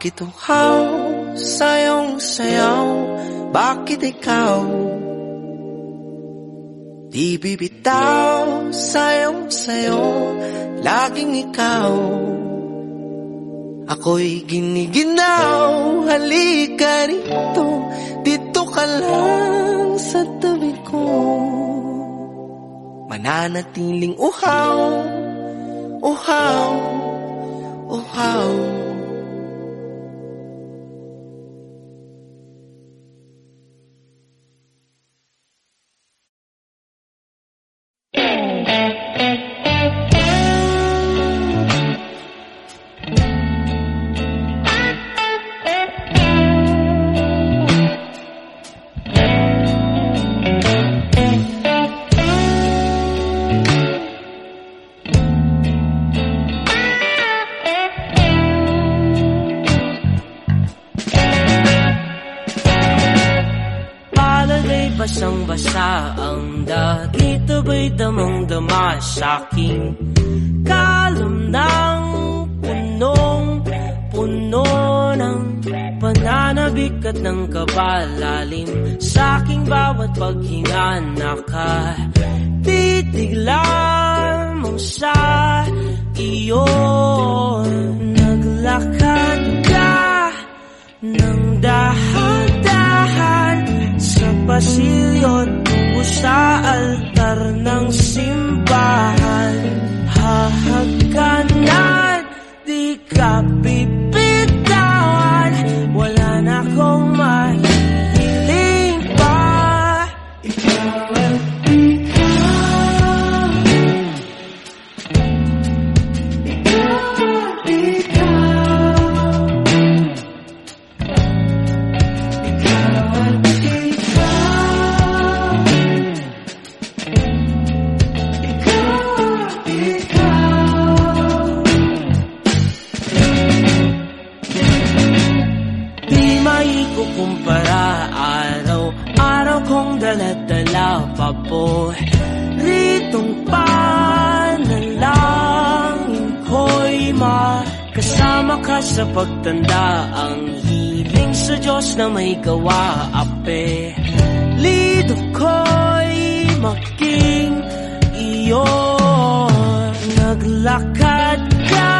Bakit uhaw sayong sayaw? Bakit ikaw? Di bibitaw sayong sayo, laging ikaw. Ako'y giniginaw, halika rito, dito ka lang sa tabi ko. Mananatiling uhaw, uhaw, uhaw. tama Kasama ka sa pagtanda. Ang hiling sa Diyos na may gawa Ape, lido ko'y maging iyo Naglakad ka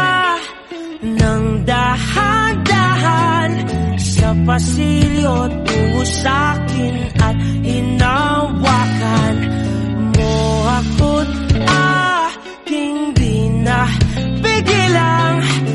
ng dahan-dahan Sa pasilyo tungo sa'kin at hinawakan mo ako't ako 月亮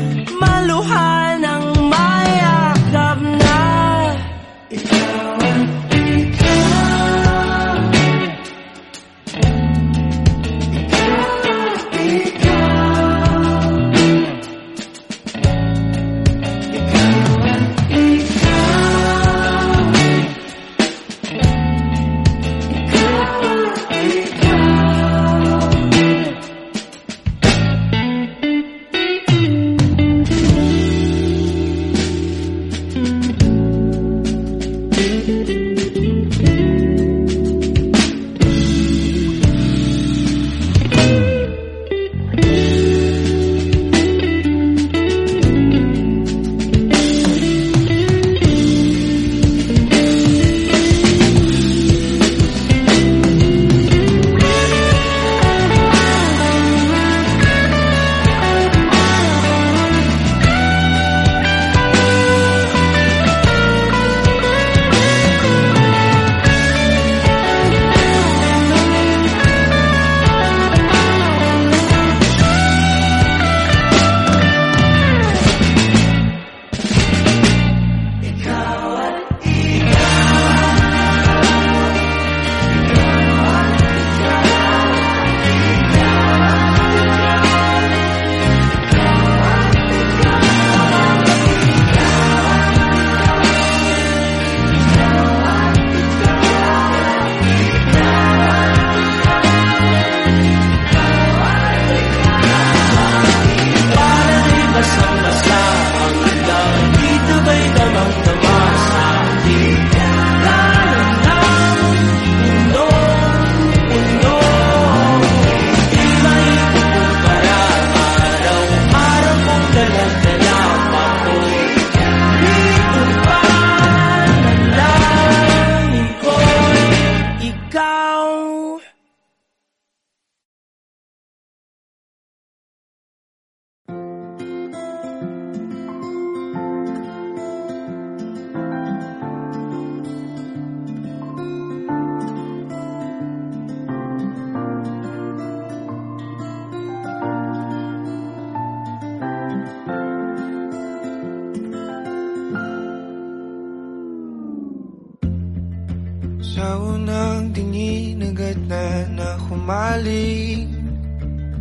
Sa unang tingin agad na nakumaling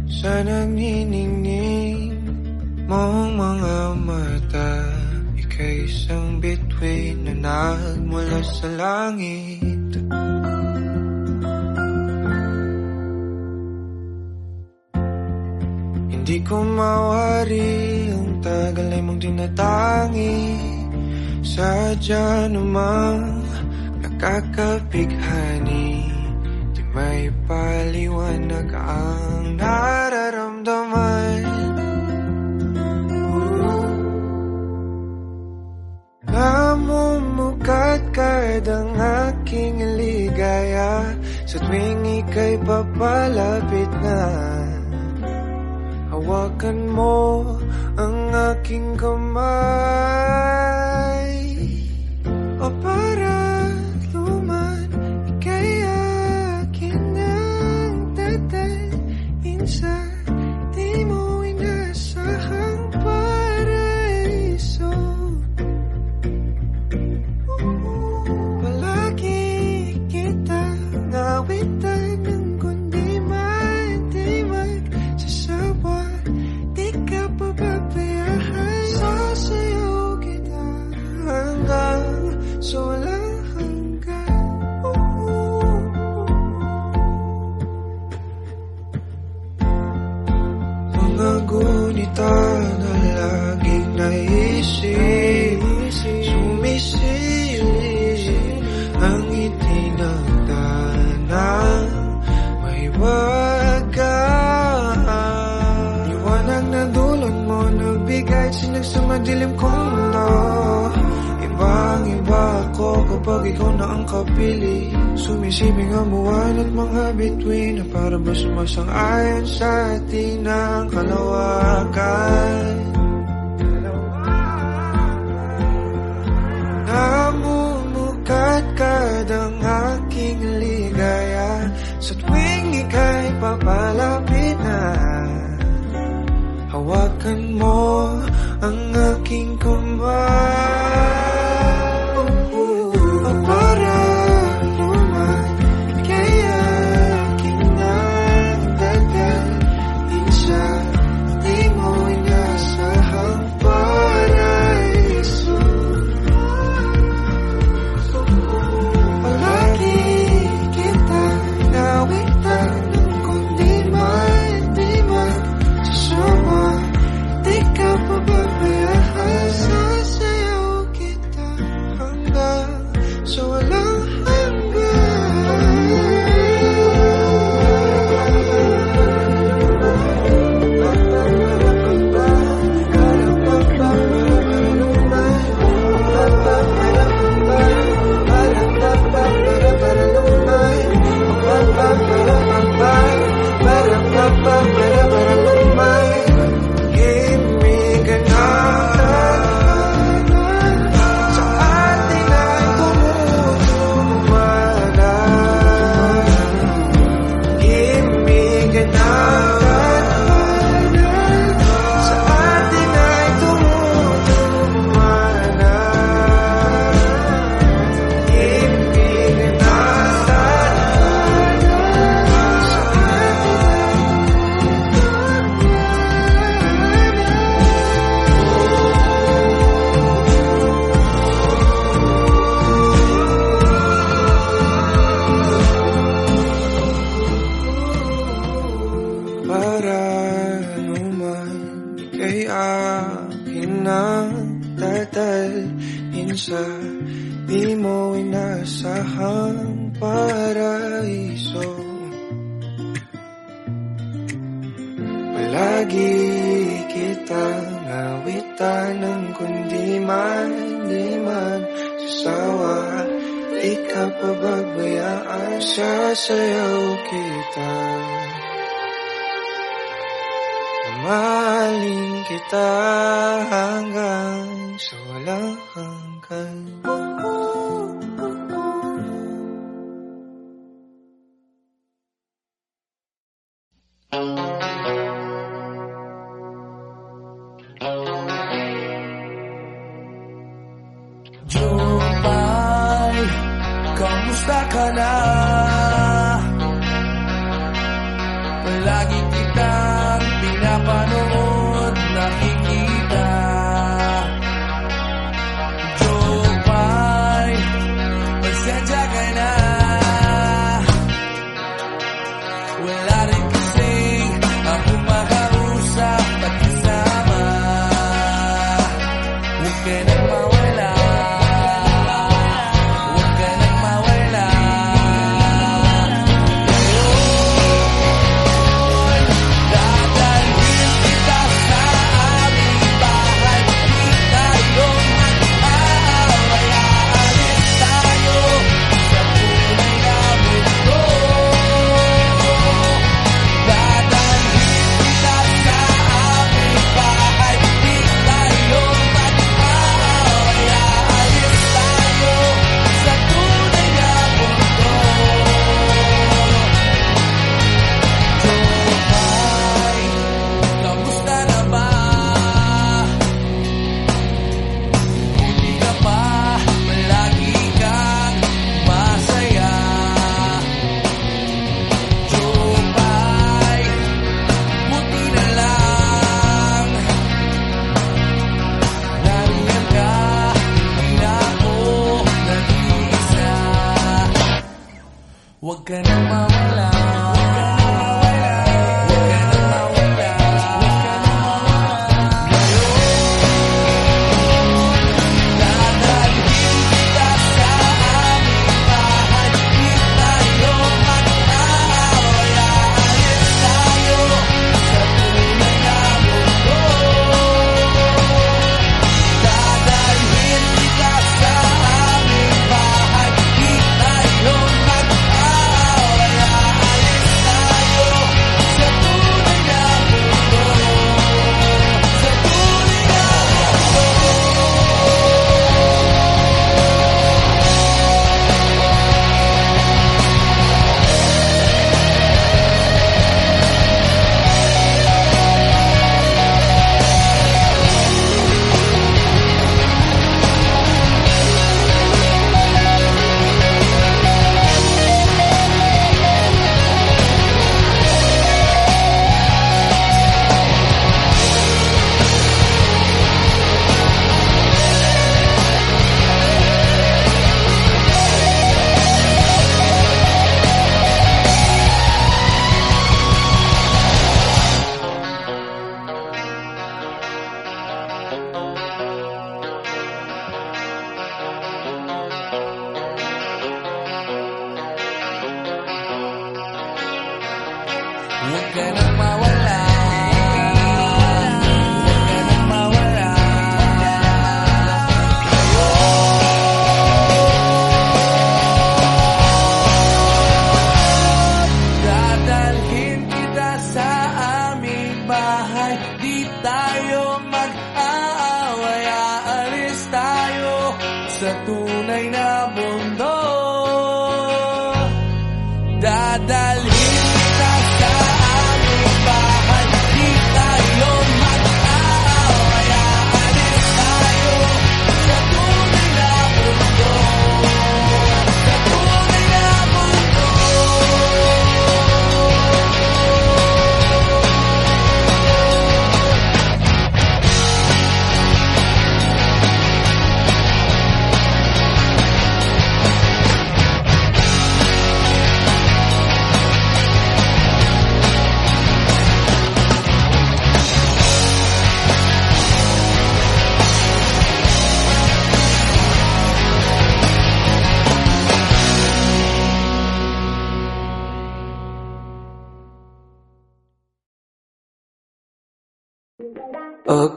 Sa nagniningning mong mga mata. Ika'y isang bituin na nagmula sa langit. Hindi ko mawari ang tagal ay mong tinatangi Sadya namang Nagkakapighani Di may paliwanag ang nararamdaman. Namumukat kadang aking ligaya. Sa tuwing ika'y papalapit na. Hawakan mo ang aking kamay.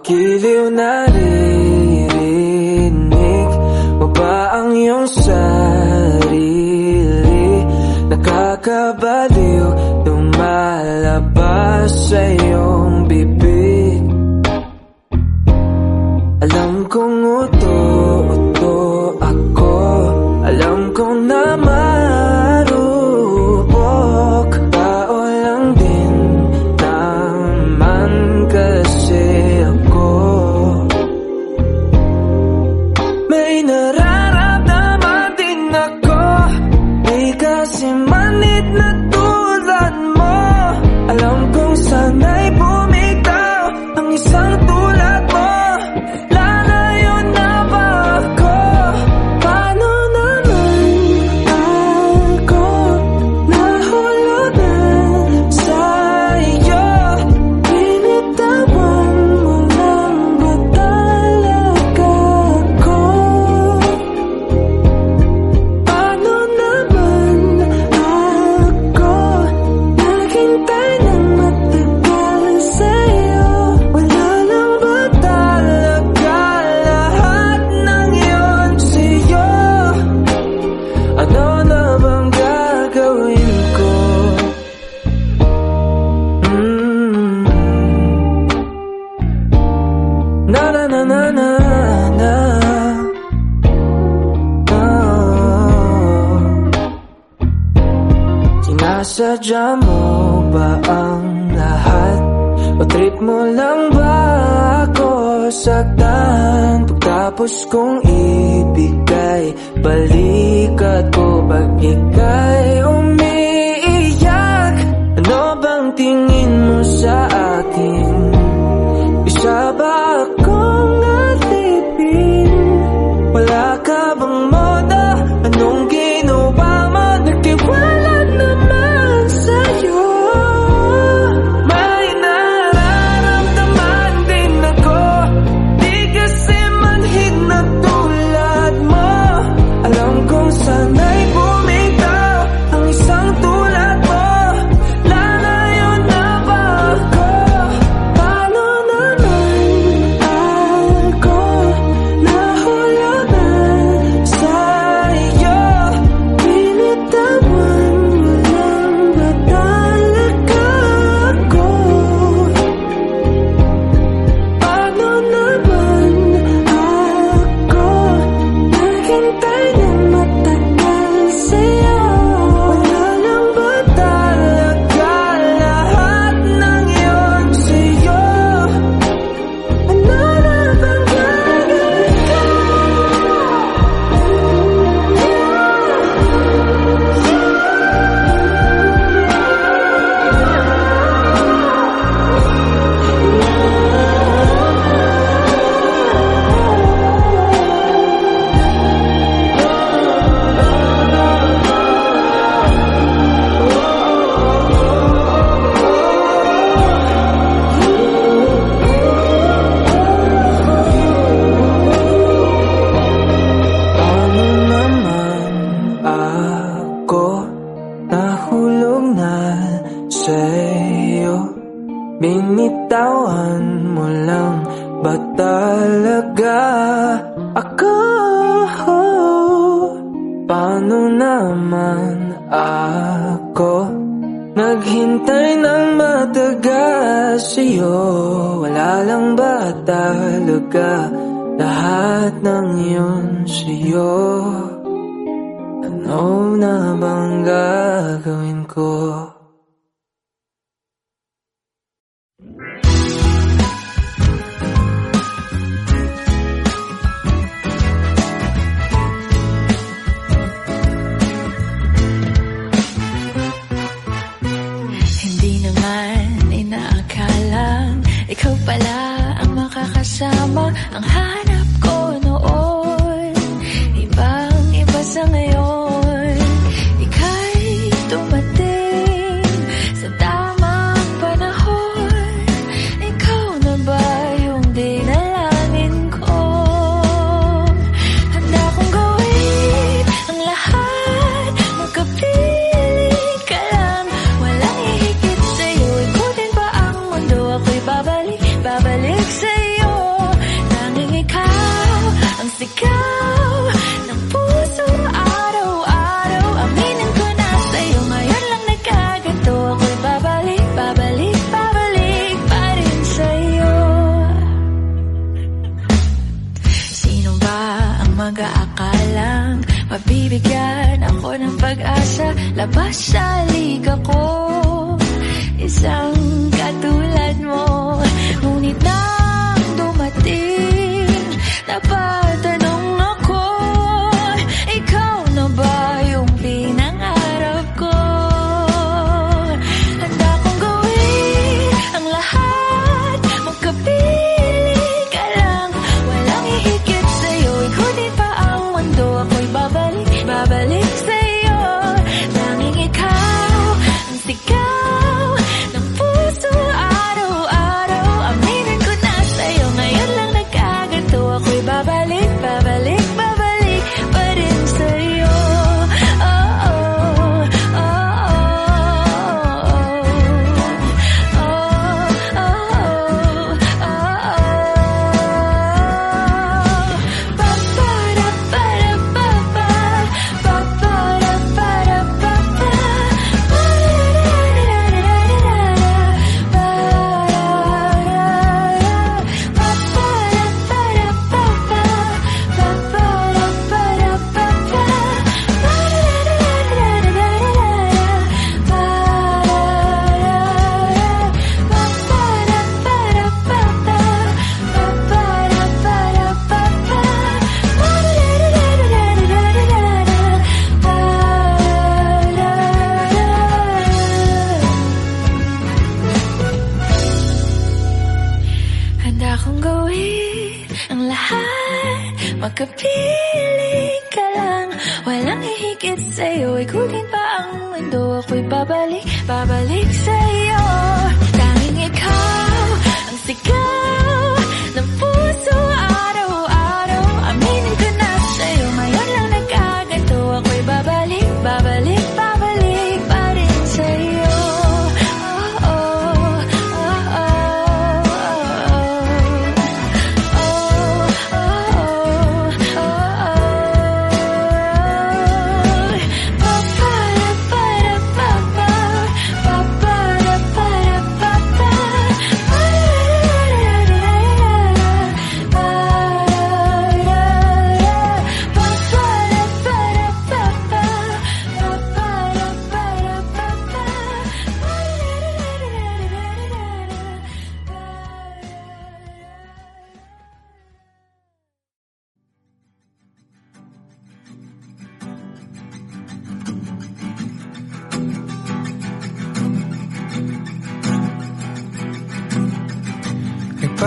O giliw na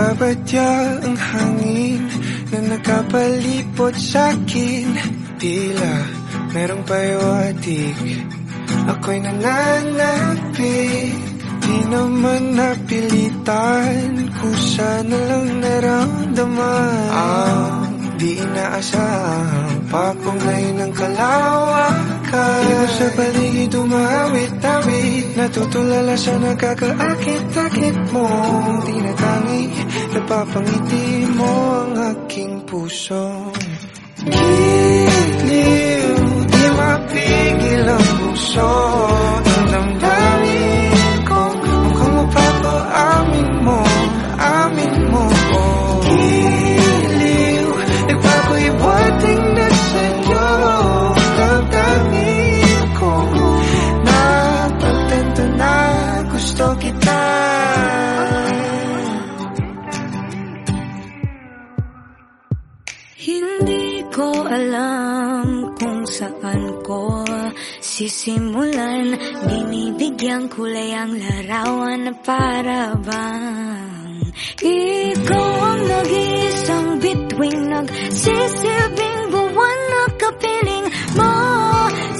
Nagbabadya ang hangin na nakapalipot sa'kin. Tila merong payawatig Ako'y nananapit. Di naman napilitan Kusa na lang naramdaman. Ang di inaasahan Papong ngayon ng kalawakan. Di mo sa paligid umawit-awit. Natutulala sa nakakaakit-akit mo. Tinatangi, napapangiti mo ang aking puso. Giliw, di mapigil ang puso sisimulan Binibigyang kulay ang larawan na para bang Ikaw ang nag-iisang bituing Nagsisilbing buwan na kapiling mo.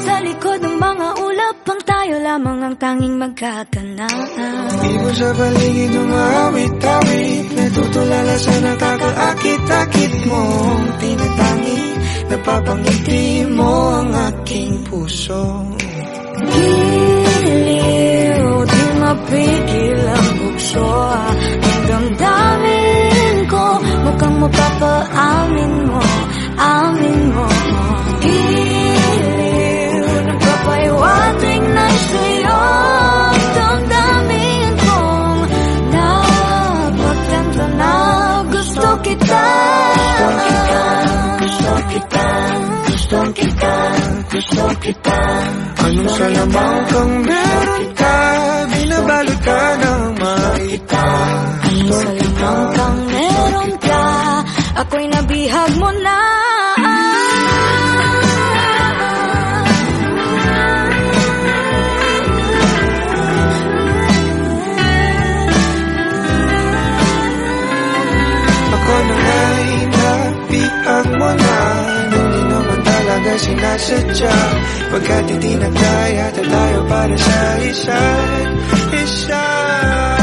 Sa likod ng mga ulap ang tayo lamang ang tanging magkakanaan Di mo sa paligid umawit-awit Natutulala sa nakakaakit-akit mo. Tinatangi, napapangiti mo ang aking puso. Giliw, di mapigil ang bukso Ang damdamin ko Mukhang mapapaamin mo Amin mo. Giliw, nagpapaiwating kita, gusto kita Gusto kita, Anong salamang kang meron ka? Binabalot ka ng maita Anong salamang kang meron ka? Ako'y nabihag mo na talaga sinasadya Pagkat hindi nagkaya tayo para sa isa't isa Ako na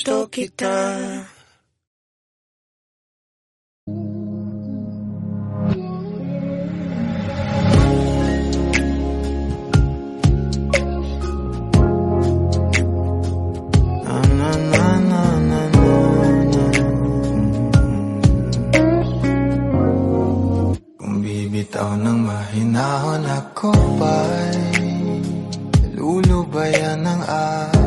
gusto kita. Bibitaw ng mahinahon ako ba'y Lulubayan ng ating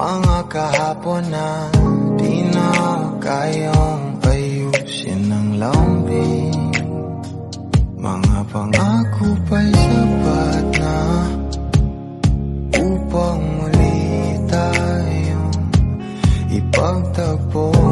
Mga kahapon na Di na kayang ayusin ng lambing. Mga pangako pa'y sapat na Upang muli tayong Ipagtagpo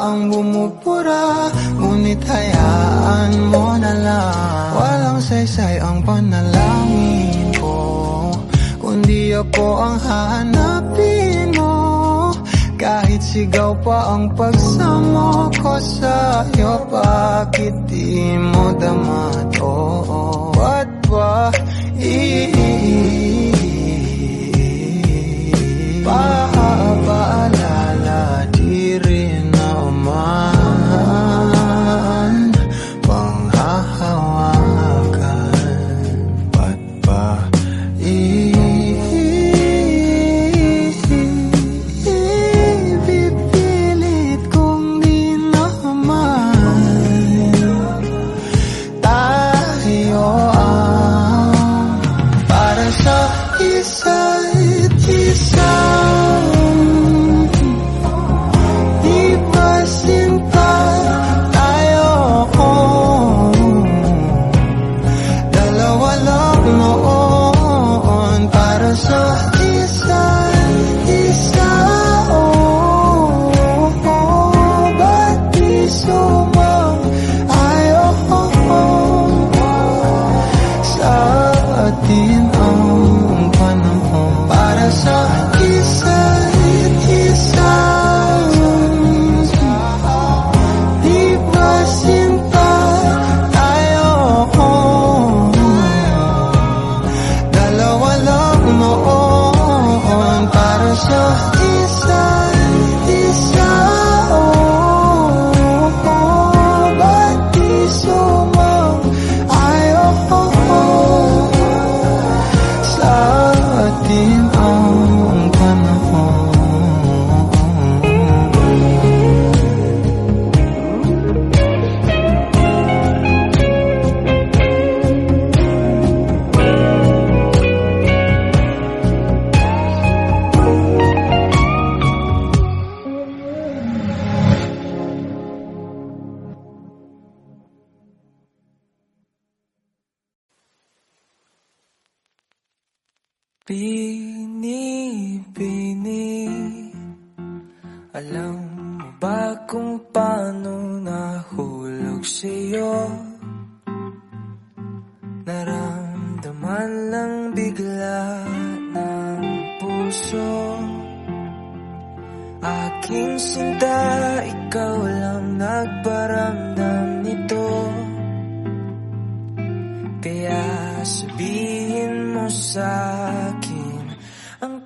ang bumupura Ngunit hayaan mo na lang Walang saysay ang panalangin ko Kundi ako ang hahanapin mo kahit sigaw pa ang pagsamo ko sa'yo Bakit di mo dama to? Ba't ba Paalala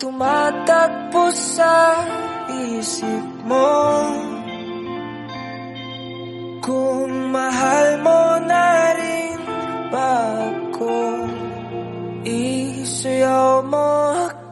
tumatakbo sa isip mo. Kung mahal mo na rin ba ako Isayaw mo ako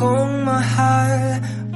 hold my heart.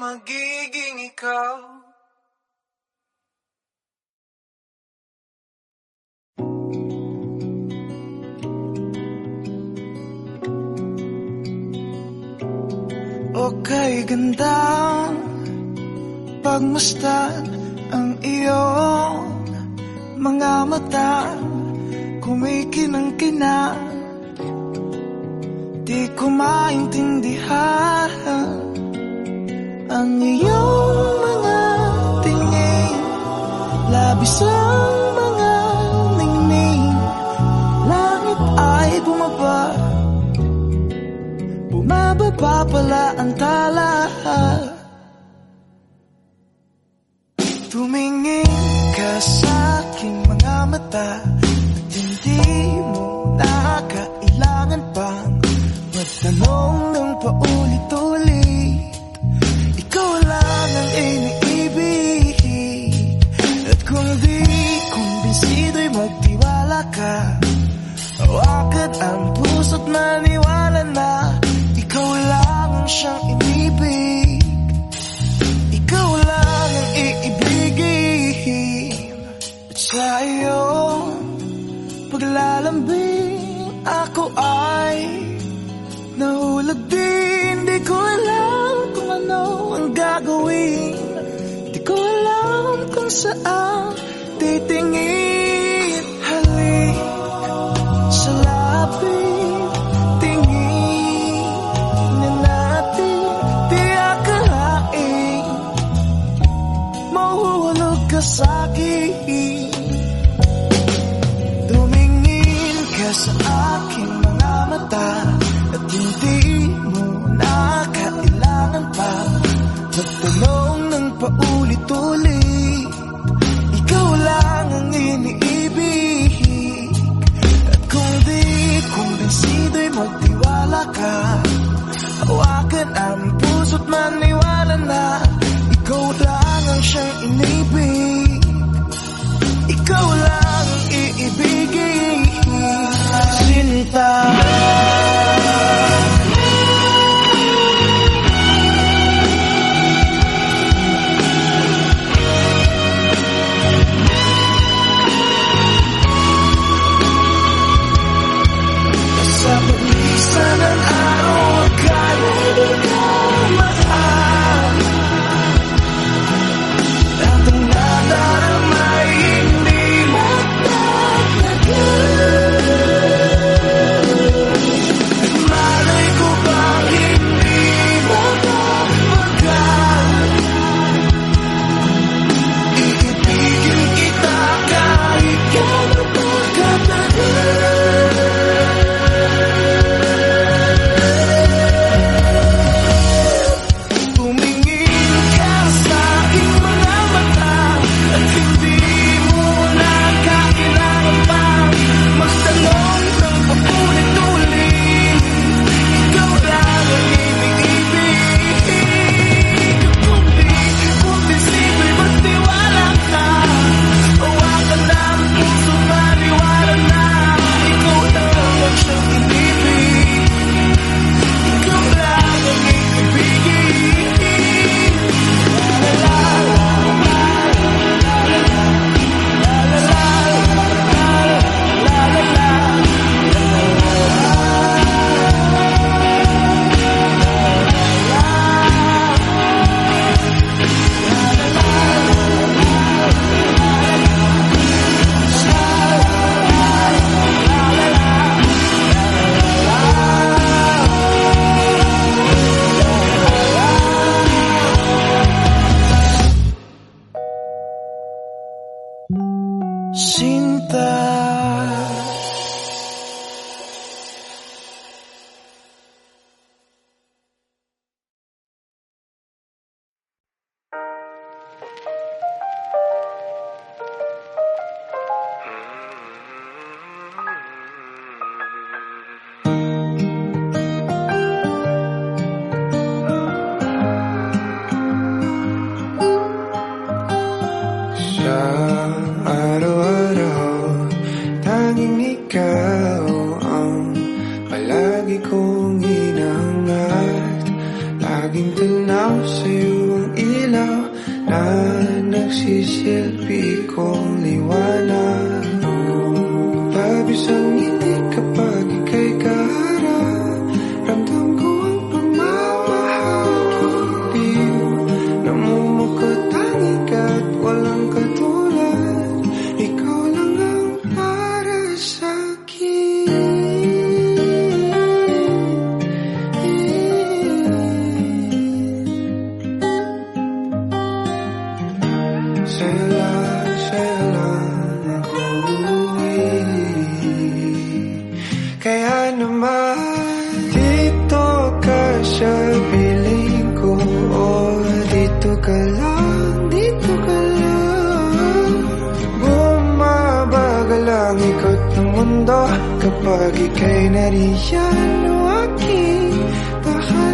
Magiging ikaw. Okay, ganda. Pagmasdan ang iyong mga mata Kumikinang-kina. Di ko maintindihan Ang iyong mga tingin Labis ang mga ningning. Langit ay bumaba Bumababa pala ang tala ka. Wakad ang puso't maniwala na Ikaw lang ang siyang inibig? Ikaw lang ang iibigin. At sa iyong paglalambing Ako ay nahulog din. Di ko alam kung ano ang gagawin. Di ko alam kung saan tuli Ikaw lang ang iniibig. At kung di kumbensido'y magtiwala ka Hawakan ang puso't maniwala. mundo kapag ika'y nariyan o aking tahanan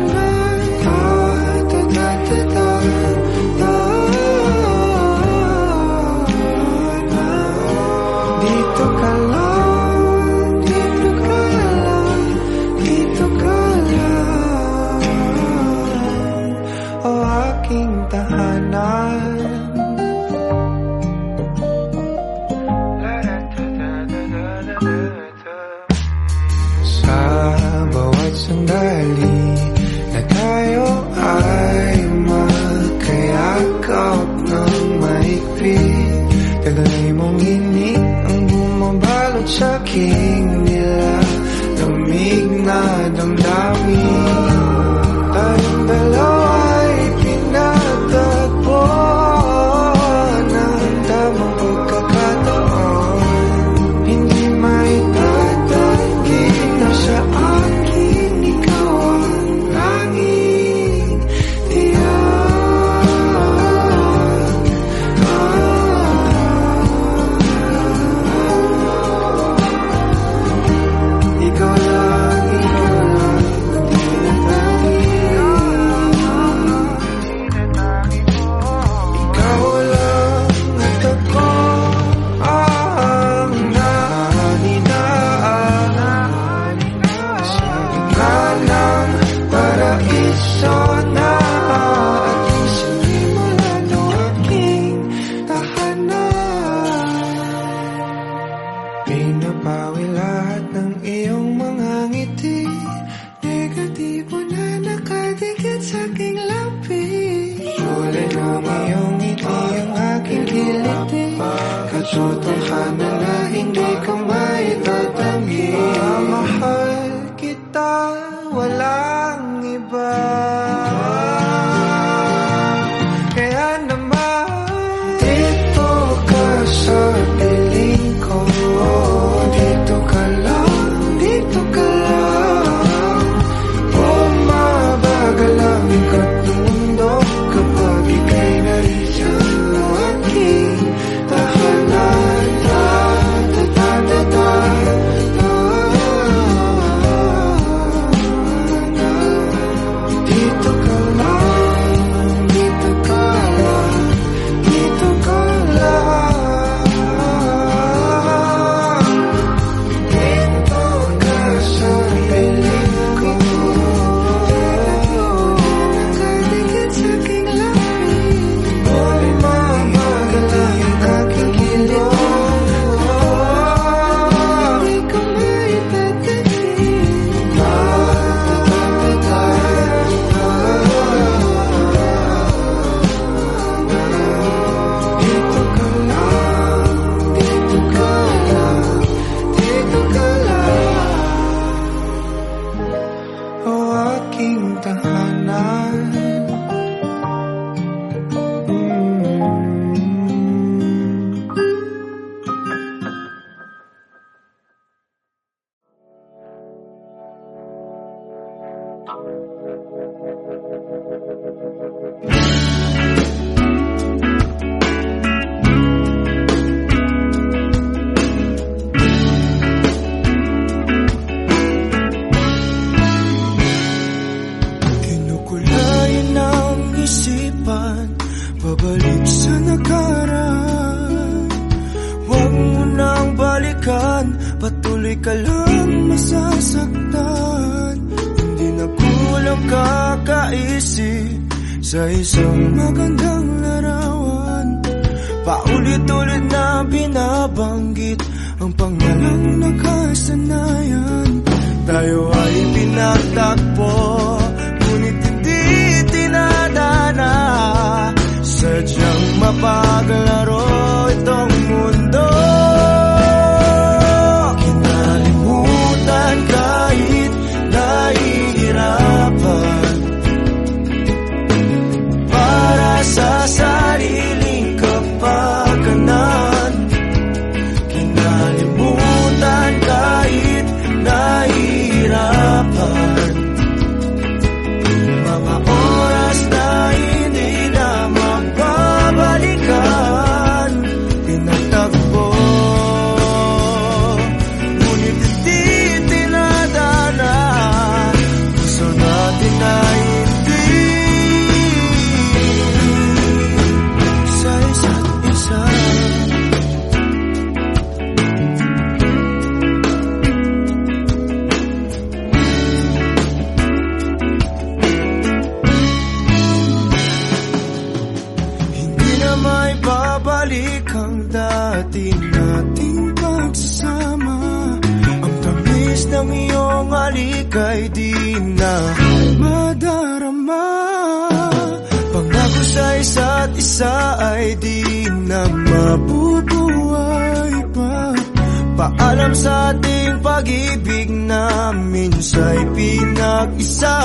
namin sa'y pinag-isa.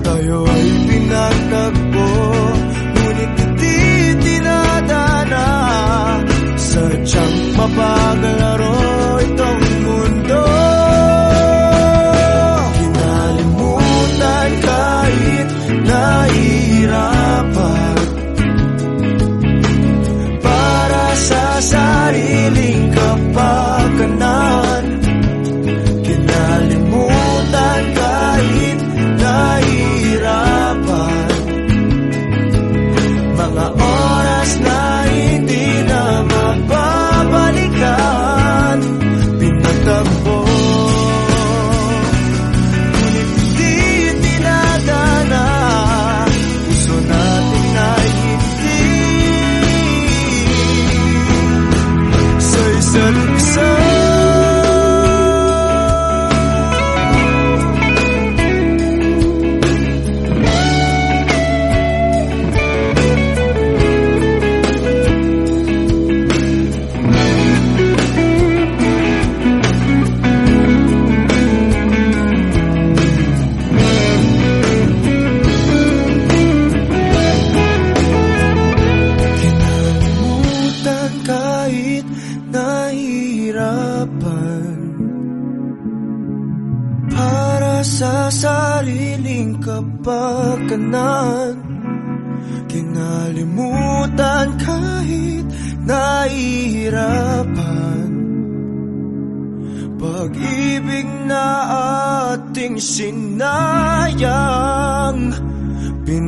Tayo ay pinagtagpo Ngunit hindi tinadana Sadyang mapaglaro itong mundo Kinalimutan kahit nahihirapan. Para sa sarili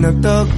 Pinagtagpo Ngunit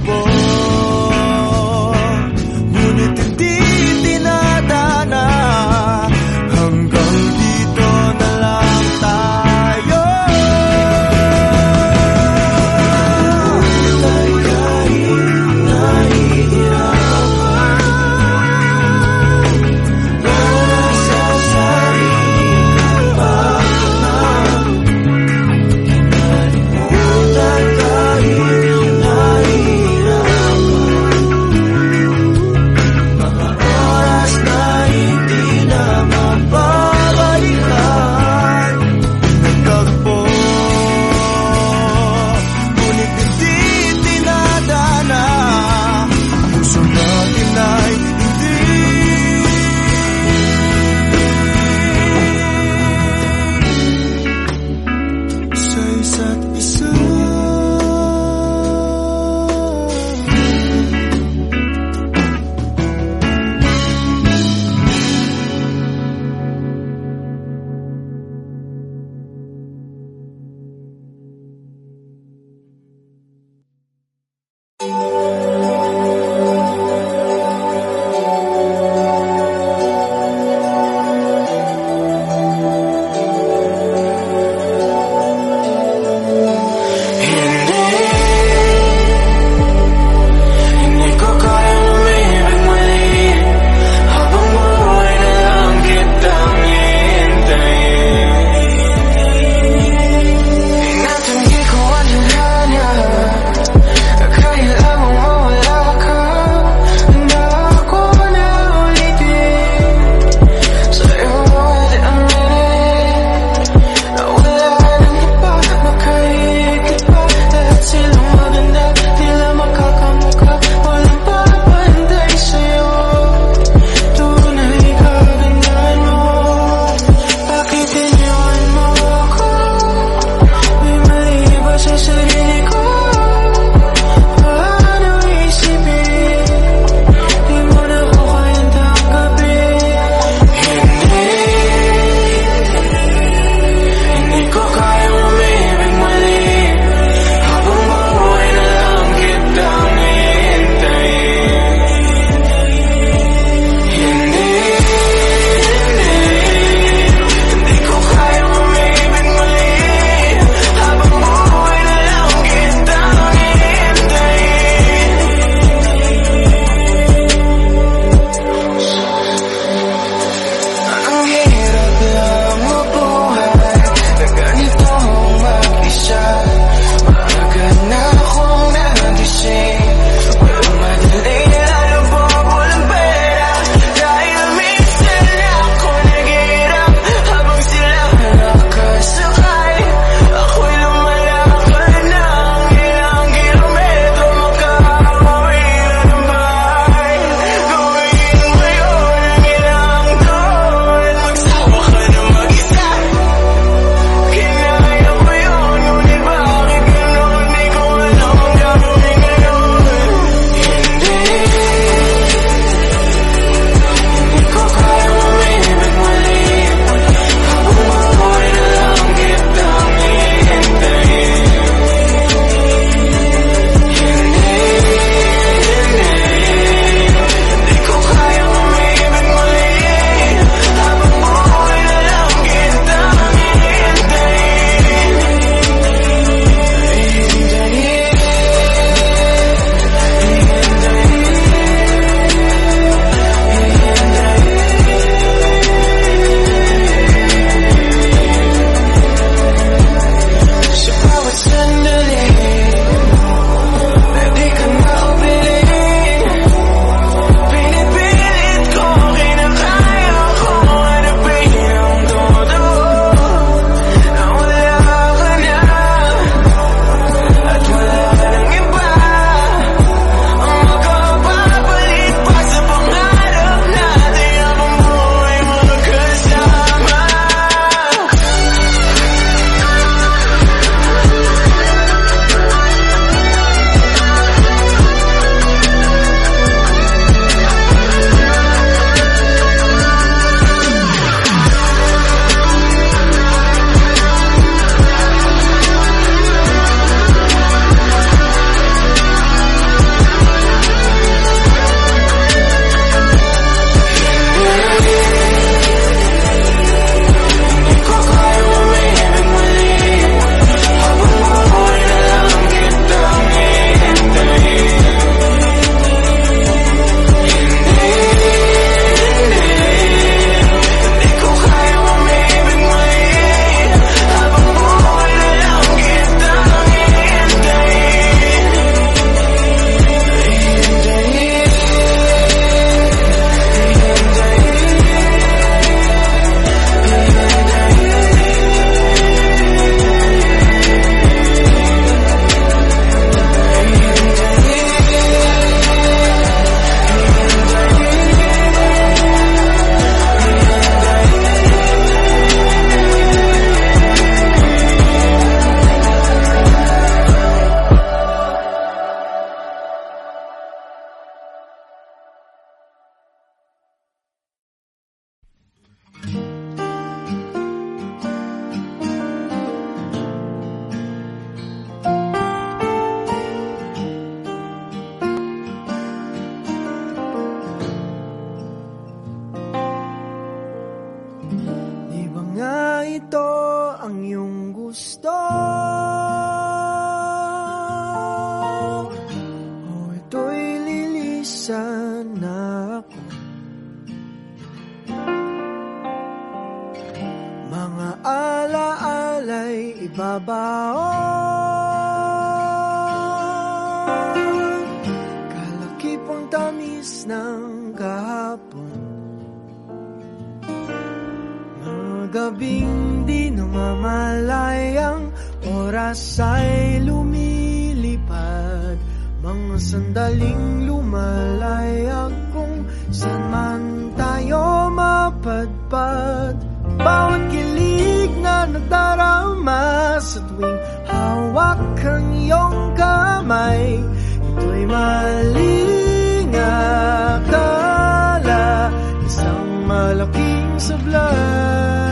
oras ay lumilipad. Mga sandaling lumalay akong Saan man tayo mapadpad. Bawat kilig na nagdarama Sa tuwing hawak ang iyong kamay Ito'y maling akala Isang malaking sablay.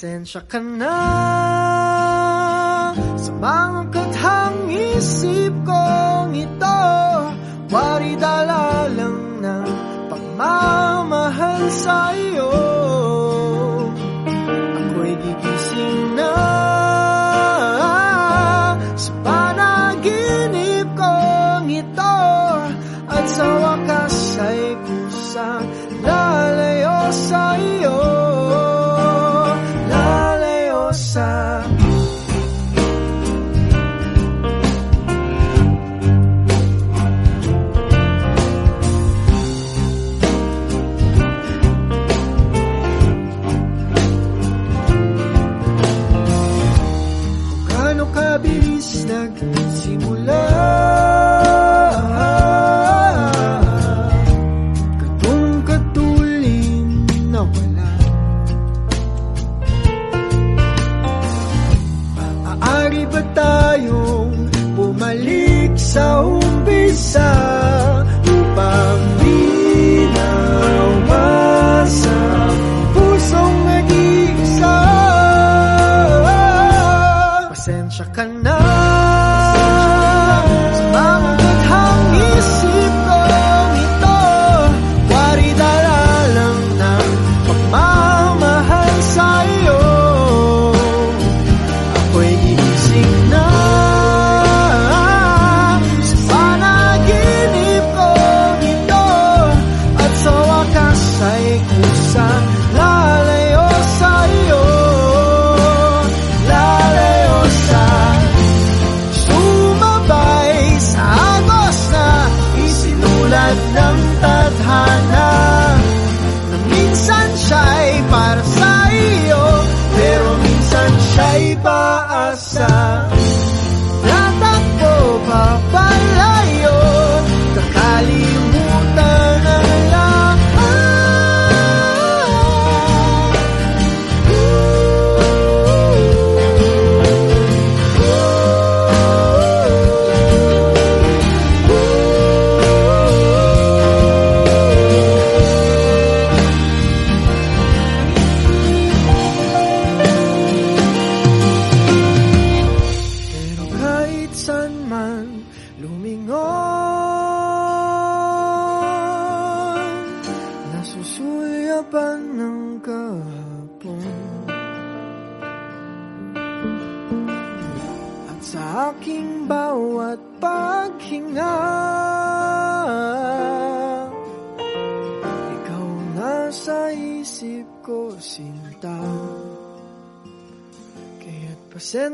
Pasensya ka na Sa mga kathang isip kong ito. Waridala lang ng pagmamahal sa iyo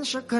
pasensya ka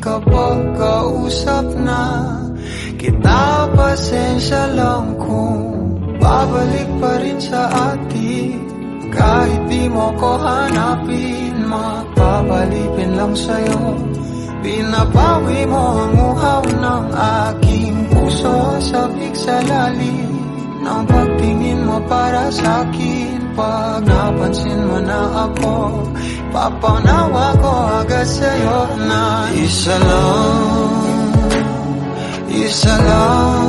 kapag kausap na Kita pasensya lang kung babalik pa rin sa atin. Kahit di mo ko hanapin Magpapalipin lang sa'yo. Pinapawi mo ang uhaw ng aking puso Sabik sa lalim ng pagtingin mo para sa akin Pag napansin mo na ako Papanawa ko agad sa'yo na Isa lang Isa lang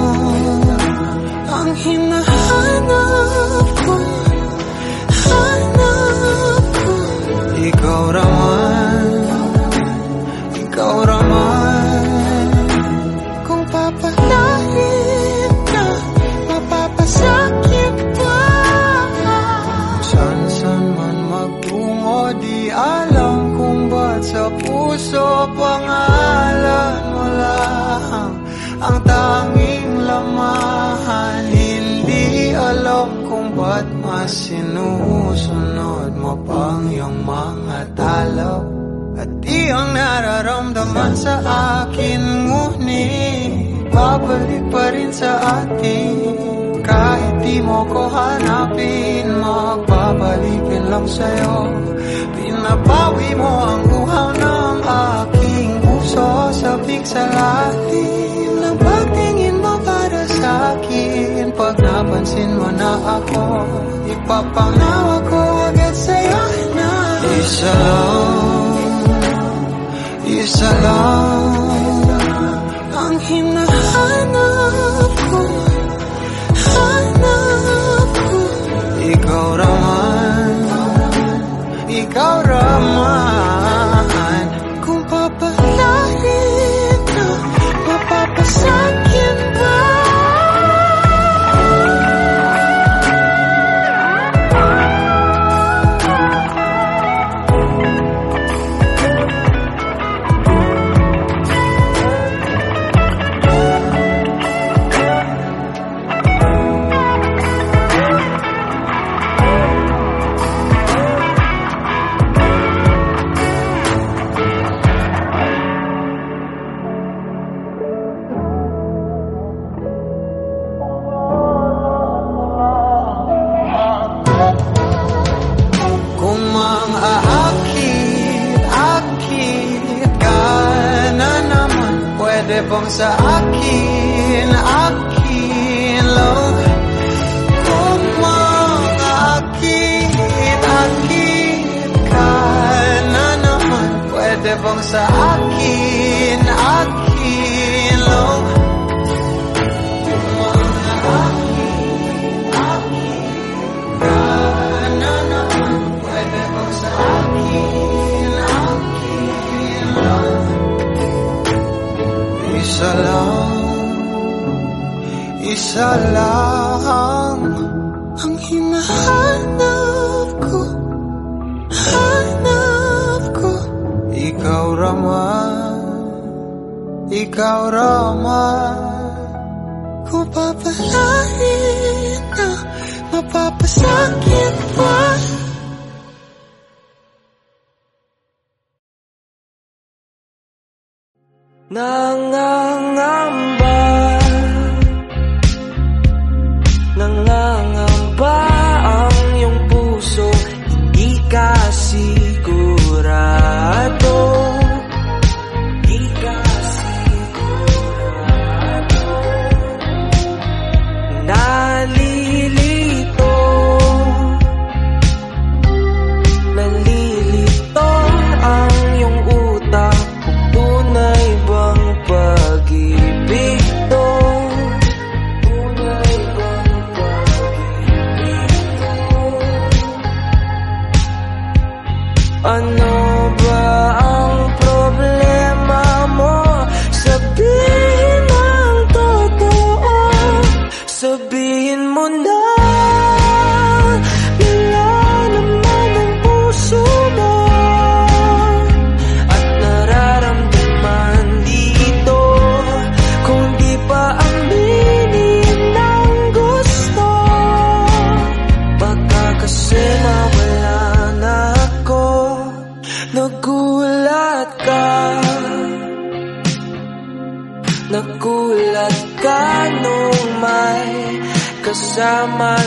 Ang hinahanap ko Hanap ko. Ikaw raman Iyong nararamdaman sa akin Ngunit babalik pa rin sa atin. Kahit di mo ko hanapin Magpapalipin lang sa'yo. Pinapawi mo ang uhaw ng aking puso Sabik sa lalim ng pagtingin mo para sa akin Pag napansin mo na ako Ipapanawa ko agad sa'yo na Isa lang Isa lang Ang hinahanap ko. Hanap ko. Ikaw raman Ikaw raman Sa akin, akin lang Kung naman. Pwede bang sa akin, akin Isa lang, isa lang Ang hinahanap ko, hanap ko. Ikaw raman, ikaw raman Kung papalahin na mapapasakit pa 那那那吧。Kasama na